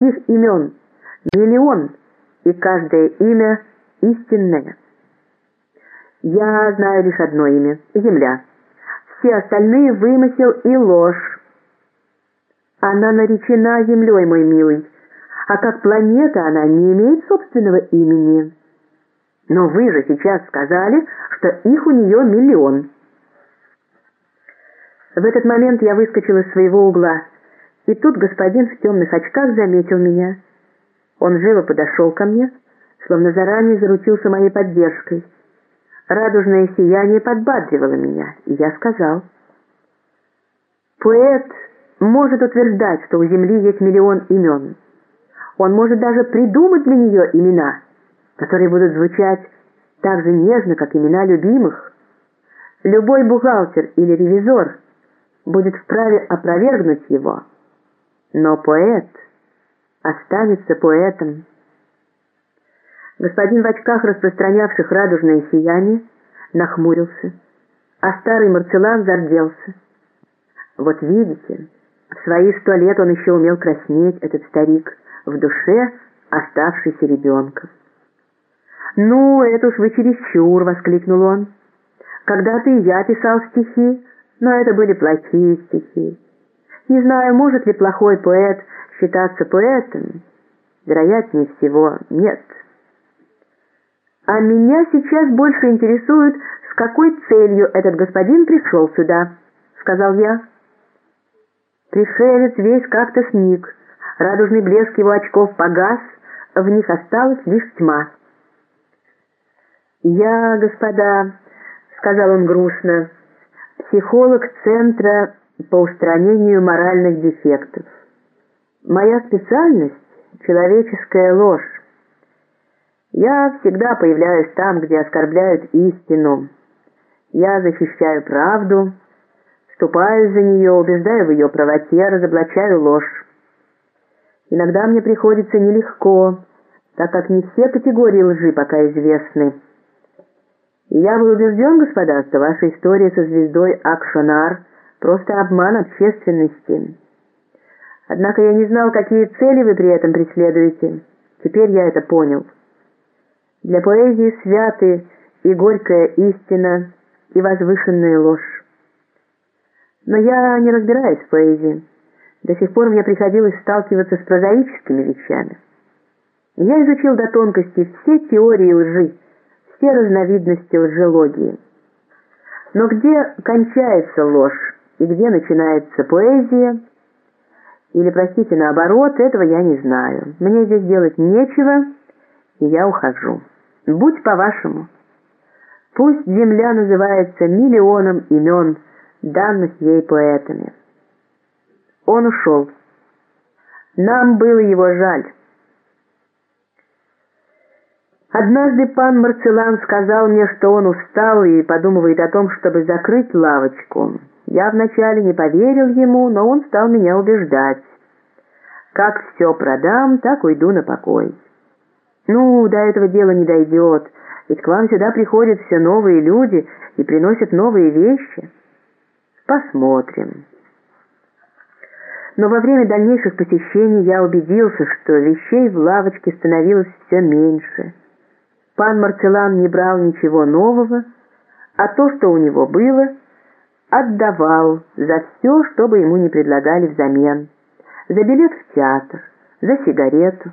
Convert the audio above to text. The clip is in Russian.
Их имен миллион, и каждое имя истинное. Я знаю лишь одно имя — Земля. Все остальные — вымысел и ложь. Она наречена Землей, мой милый, а как планета она не имеет собственного имени. Но вы же сейчас сказали, что их у нее миллион. В этот момент я выскочил из своего угла, и тут господин в темных очках заметил меня. Он живо подошел ко мне, словно заранее заручился моей поддержкой. Радужное сияние подбадривало меня, и я сказал. Поэт может утверждать, что у Земли есть миллион имен. Он может даже придумать для нее имена, которые будут звучать так же нежно, как имена любимых. Любой бухгалтер или ревизор будет вправе опровергнуть его. Но поэт останется поэтом. Господин в очках, распространявших радужное сияние, нахмурился, а старый Марцелан зарделся. Вот видите, в свои сто лет он еще умел краснеть, этот старик, в душе оставшийся ребенком. «Ну, это уж вы чересчур!» — воскликнул он. «Когда-то и я писал стихи, но это были плохие стихи. Не знаю, может ли плохой поэт считаться поэтом. Вероятнее всего, нет. А меня сейчас больше интересует, с какой целью этот господин пришел сюда, сказал я. Пришелец весь как-то сник, радужный блеск его очков погас, в них осталась лишь тьма. «Я, господа», — сказал он грустно, — «психолог Центра по устранению моральных дефектов. Моя специальность — человеческая ложь. Я всегда появляюсь там, где оскорбляют истину. Я защищаю правду, ступаю за нее, убеждаю в ее правоте, разоблачаю ложь. Иногда мне приходится нелегко, так как не все категории лжи пока известны. И я был убежден, господа, что ваша история со звездой Акшонар — просто обман общественности. Однако я не знал, какие цели вы при этом преследуете. Теперь я это понял. Для поэзии святы и горькая истина, и возвышенная ложь. Но я не разбираюсь в поэзии. До сих пор мне приходилось сталкиваться с прозаическими вещами. Я изучил до тонкости все теории лжи, все разновидности лжелогии. Но где кончается ложь и где начинается поэзия, или, простите, наоборот, этого я не знаю. Мне здесь делать нечего, и я ухожу. Будь по-вашему. Пусть земля называется миллионом имен, данных ей поэтами. Он ушел. Нам было его жаль. Однажды пан Марцелан сказал мне, что он устал и подумывает о том, чтобы закрыть лавочку. Я вначале не поверил ему, но он стал меня убеждать. Как все продам, так уйду на покой. Ну, до этого дела не дойдет, ведь к вам сюда приходят все новые люди и приносят новые вещи. Посмотрим. Но во время дальнейших посещений я убедился, что вещей в лавочке становилось все меньше. Пан Марцелан не брал ничего нового, а то, что у него было, отдавал за все, что бы ему не предлагали взамен. За билет в театр, за сигарету,